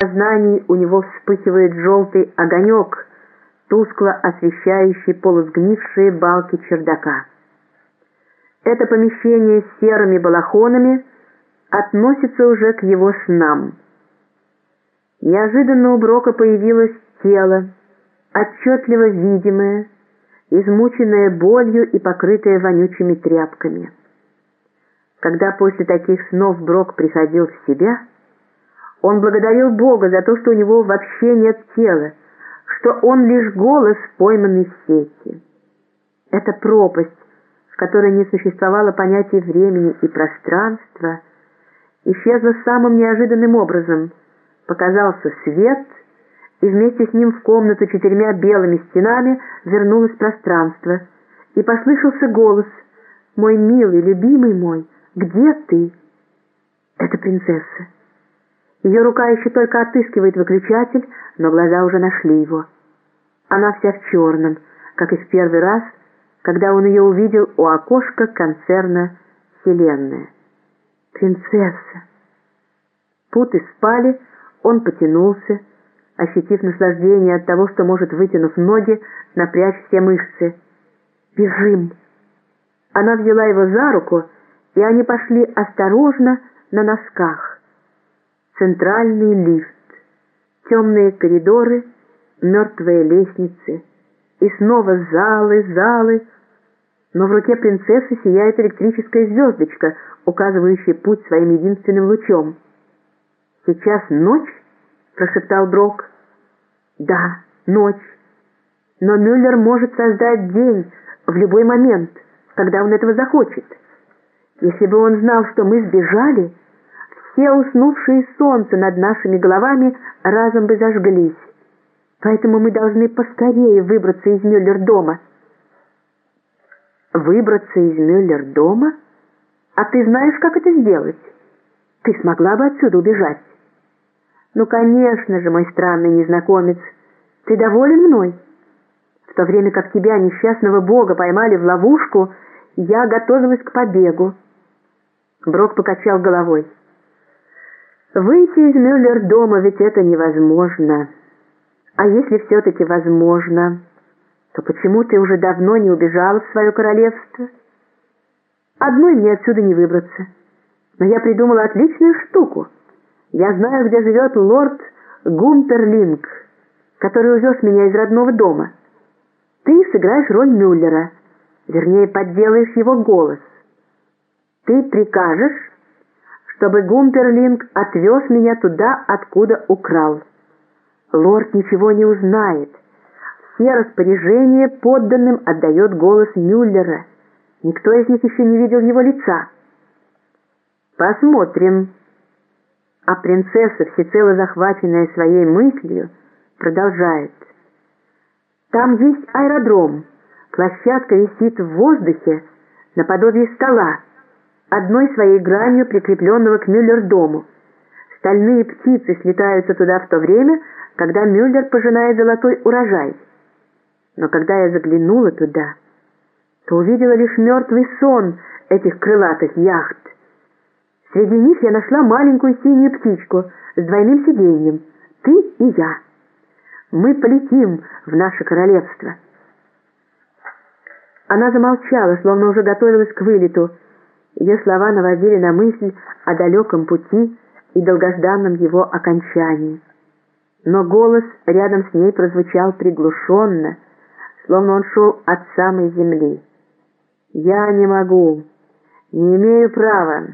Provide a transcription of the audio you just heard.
Сознании у него вспыхивает желтый огонек, тускло освещающий полусгнившие балки чердака. Это помещение с серыми балахонами относится уже к его снам. Неожиданно у Брока появилось тело, отчетливо видимое, измученное болью и покрытое вонючими тряпками. Когда после таких снов Брок приходил в себя, он благодарил Бога за то, что у него вообще нет тела, что он лишь голос пойманный в сети. Эта пропасть, в которой не существовало понятия времени и пространства, исчезла самым неожиданным образом. Показался свет, и вместе с ним в комнату четырьмя белыми стенами вернулось пространство, и послышался голос «Мой милый, любимый мой, где ты?» Это принцесса. Ее рука еще только отыскивает выключатель, но глаза уже нашли его. Она вся в черном, как и в первый раз, когда он ее увидел у окошка концерна «Вселенная». «Принцесса!» Путы спали, он потянулся, ощутив наслаждение от того, что может, вытянув ноги, напрячь все мышцы. «Бежим!» Она взяла его за руку, и они пошли осторожно на носках центральный лифт, темные коридоры, мертвые лестницы, и снова залы, залы, но в руке принцессы сияет электрическая звездочка, указывающая путь своим единственным лучом. «Сейчас ночь?» — прошептал Брок. «Да, ночь. Но Мюллер может создать день в любой момент, когда он этого захочет. Если бы он знал, что мы сбежали...» все уснувшие солнца над нашими головами разом бы зажглись. Поэтому мы должны поскорее выбраться из Мюллер-дома. Выбраться из Мюллер-дома? А ты знаешь, как это сделать? Ты смогла бы отсюда убежать? Ну, конечно же, мой странный незнакомец. Ты доволен мной? В то время как тебя, несчастного бога, поймали в ловушку, я готовилась к побегу. Брок покачал головой. Выйти из Мюллер-дома ведь это невозможно. А если все-таки возможно, то почему ты уже давно не убежала в свое королевство? Одной мне отсюда не выбраться. Но я придумала отличную штуку. Я знаю, где живет лорд Гунтерлинг, который увез меня из родного дома. Ты сыграешь роль Мюллера, вернее, подделаешь его голос. Ты прикажешь, чтобы Гумперлинг отвез меня туда, откуда украл. Лорд ничего не узнает. Все распоряжения подданным отдает голос Мюллера. Никто из них еще не видел его лица. Посмотрим. А принцесса, всецело захваченная своей мыслью, продолжает. Там есть аэродром. Площадка висит в воздухе наподобие стола одной своей гранью прикрепленного к Мюллер-дому. Стальные птицы слетаются туда в то время, когда Мюллер пожинает золотой урожай. Но когда я заглянула туда, то увидела лишь мертвый сон этих крылатых яхт. Среди них я нашла маленькую синюю птичку с двойным сиденьем. Ты и я. Мы полетим в наше королевство. Она замолчала, словно уже готовилась к вылету, ее слова наводили на мысль о далеком пути и долгожданном его окончании. Но голос рядом с ней прозвучал приглушенно, словно он шел от самой земли. «Я не могу, не имею права».